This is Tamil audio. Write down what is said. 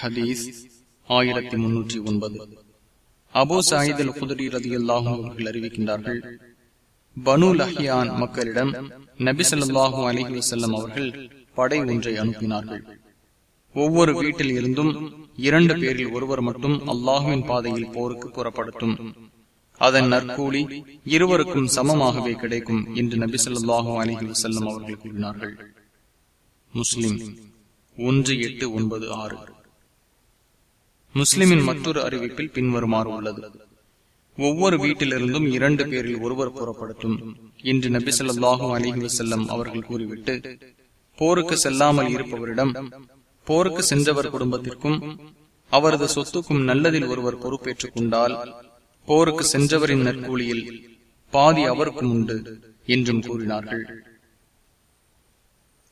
ஹதீஸ் ஆயிரத்தி முன்னூற்றி ஒன்பது. அபோ சாயித் அல் குதிரி ரதி அல்லாஹும் அவர்கள் அறிவிக்கின்றார்கள் பனு லஹியான் மக்களிடம் நபி சொல்லாஹும் அலைஹி வசல்லம் அவர்கள் படை ஒன்றை அனுப்பினார்கள். ஒவ்வொரு வீட்டில் இருந்தும் இரண்டு பேரில் ஒருவர் மட்டும் அல்லாஹுவின் பாதையில் போருக்கு புறப்படுத்தும் அதன் நற்கூலி இருவருக்கும் சமமாகவே கிடைக்கும் என்று நபி ஸல்லல்லாஹு அலைஹி வசல்லம் அவர்கள் கூறினார்கள். முஸ்லிம் ஒன்று எட்டு ஒன்பது ஆறு. முஸ்லிமின் மற்றொரு அறிவிப்பில் பின்வருமாறு உள்ளது. ஒவ்வொரு வீட்டிலிருந்தும் இரண்டு பேரில் ஒருவர் புறப்படுத்தும் என்று நபி ஸல்லல்லாஹு அலைஹி வஸல்லம் அவர்கள் கூறிவிட்டு போருக்கு செல்லாமல் இருப்பவரிடம் போருக்கு சென்றவர் குடும்பத்திற்கும் அவரது சொத்துக்கும் நல்லதில் ஒருவர் பொறுப்பேற்றுக் கொண்டால் போருக்கு சென்றவரின் நற்கூலியில் பாதி அவருக்கும் உண்டு என்றும் கூறினார்கள்.